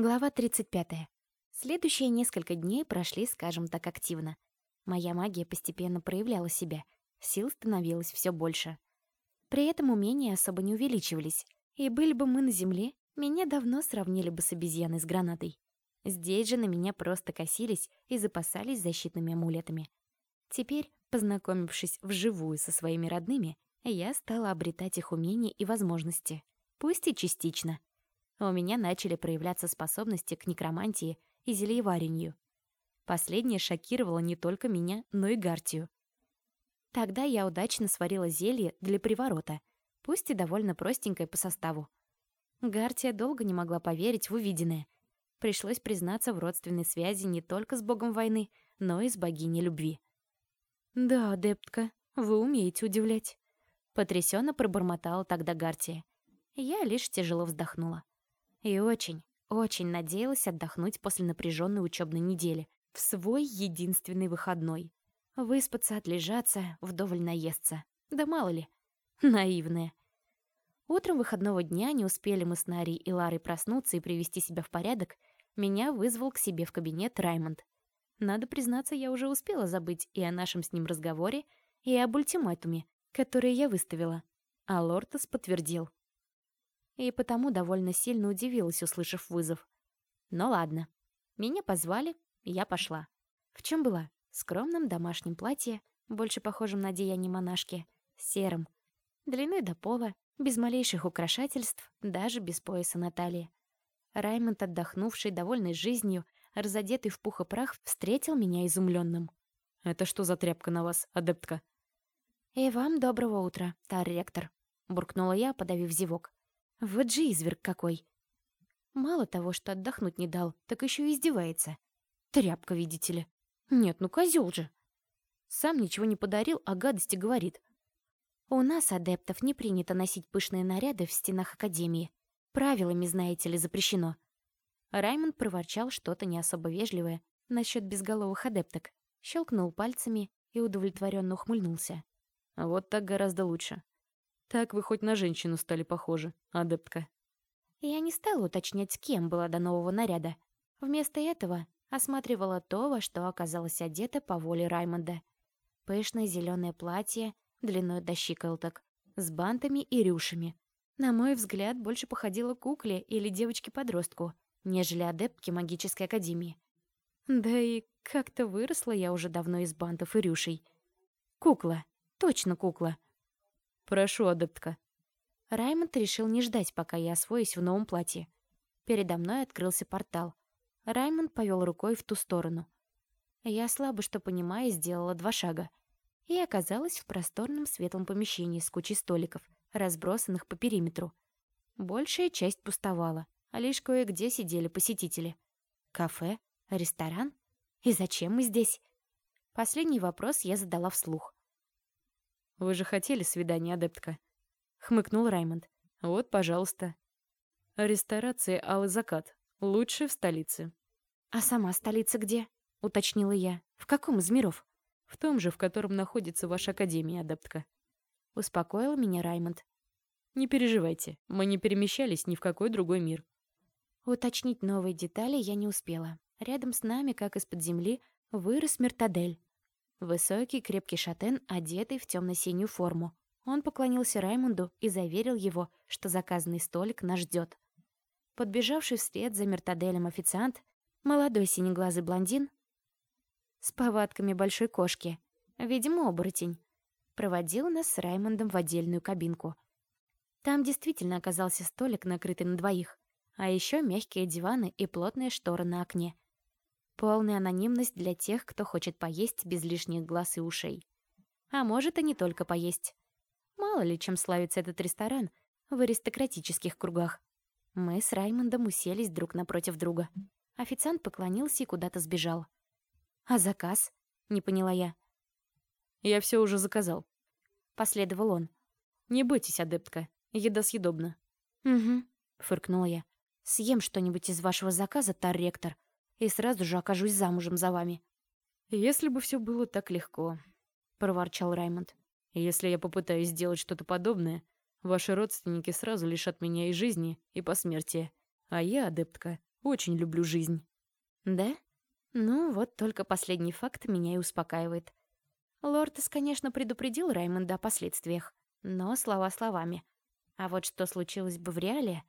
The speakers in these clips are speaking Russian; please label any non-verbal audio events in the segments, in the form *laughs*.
Глава 35. Следующие несколько дней прошли, скажем так, активно. Моя магия постепенно проявляла себя, сил становилось все больше. При этом умения особо не увеличивались, и были бы мы на земле, меня давно сравнили бы с обезьяной с гранатой. Здесь же на меня просто косились и запасались защитными амулетами. Теперь, познакомившись вживую со своими родными, я стала обретать их умения и возможности, пусть и частично — у меня начали проявляться способности к некромантии и зельеварению. Последнее шокировало не только меня, но и Гартию. Тогда я удачно сварила зелье для приворота, пусть и довольно простенькое по составу. Гартия долго не могла поверить в увиденное. Пришлось признаться в родственной связи не только с богом войны, но и с богиней любви. «Да, адептка, вы умеете удивлять», — потрясенно пробормотала тогда Гартия. Я лишь тяжело вздохнула. И очень, очень надеялась отдохнуть после напряженной учебной недели, в свой единственный выходной. Выспаться, отлежаться, вдоволь наесться. Да мало ли. *laughs* Наивная. Утром выходного дня не успели мы с Нари и Ларой проснуться и привести себя в порядок, меня вызвал к себе в кабинет Раймонд. Надо признаться, я уже успела забыть и о нашем с ним разговоре, и об ультиматуме, который я выставила. А Лортес подтвердил и потому довольно сильно удивилась, услышав вызов. Но ладно. Меня позвали, и я пошла. В чем была? Скромном домашнем платье, больше похожем на деяние монашки, серым, длиной до пола, без малейших украшательств, даже без пояса на талии. Раймонд, отдохнувший, довольный жизнью, разодетый в пух и прах, встретил меня изумленным. «Это что за тряпка на вас, адептка?» «И вам доброго утра, тар-ректор», — буркнула я, подавив зевок. Вот же изверг какой. Мало того, что отдохнуть не дал, так еще и издевается. Тряпка, видите ли. Нет, ну козел же. Сам ничего не подарил, а гадости говорит. У нас, адептов, не принято носить пышные наряды в стенах Академии. Правилами, знаете ли, запрещено. Раймонд проворчал что-то не особо вежливое насчет безголовых адепток, щелкнул пальцами и удовлетворенно ухмыльнулся. «Вот так гораздо лучше. Так вы хоть на женщину стали похожи, адептка. Я не стала уточнять, с кем была до нового наряда. Вместо этого осматривала то, во что оказалась одета по воле Раймонда. Пышное зеленое платье, длиной до щиколоток, с бантами и рюшами. На мой взгляд, больше походило кукле или девочке-подростку, нежели адептке магической академии. Да и как-то выросла я уже давно из бантов и рюшей. Кукла. Точно кукла. «Прошу, адептка». Раймонд решил не ждать, пока я освоюсь в новом платье. Передо мной открылся портал. Раймонд повел рукой в ту сторону. Я слабо что понимая, сделала два шага и оказалась в просторном светлом помещении с кучей столиков, разбросанных по периметру. Большая часть пустовала, а лишь кое-где сидели посетители. Кафе? Ресторан? И зачем мы здесь? Последний вопрос я задала вслух. «Вы же хотели свидание, адептка?» — хмыкнул Раймонд. «Вот, пожалуйста». «Ресторация «Алый закат». Лучшая в столице». «А сама столица где?» — уточнила я. «В каком из миров?» «В том же, в котором находится ваша академия, адептка». Успокоил меня Раймонд. «Не переживайте, мы не перемещались ни в какой другой мир». Уточнить новые детали я не успела. Рядом с нами, как из-под земли, вырос Мертадель. Высокий, крепкий шатен, одетый в темно-синюю форму. Он поклонился Раймонду и заверил его, что заказанный столик нас ждет. Подбежавший вслед за Мертаделем официант, молодой синеглазый блондин с повадками большой кошки, видимо, оборотень, проводил нас с Раймондом в отдельную кабинку. Там действительно оказался столик, накрытый на двоих, а еще мягкие диваны и плотные шторы на окне — Полная анонимность для тех, кто хочет поесть без лишних глаз и ушей. А может, и не только поесть. Мало ли, чем славится этот ресторан в аристократических кругах. Мы с Раймондом уселись друг напротив друга. Официант поклонился и куда-то сбежал. «А заказ?» — не поняла я. «Я все уже заказал», — последовал он. «Не бойтесь, адептка, еда съедобна». «Угу», — фыркнула я. «Съем что-нибудь из вашего заказа, тар-ректор, и сразу же окажусь замужем за вами». «Если бы все было так легко», — проворчал Раймонд. «Если я попытаюсь сделать что-то подобное, ваши родственники сразу лишат меня и жизни, и посмертия. А я, адептка, Очень люблю жизнь». «Да? Ну, вот только последний факт меня и успокаивает. Лортес, конечно, предупредил Раймонда о последствиях, но слова словами. А вот что случилось бы в реале...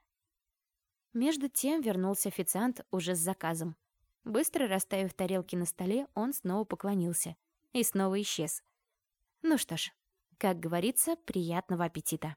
Между тем вернулся официант уже с заказом. Быстро расставив тарелки на столе, он снова поклонился. И снова исчез. Ну что ж, как говорится, приятного аппетита.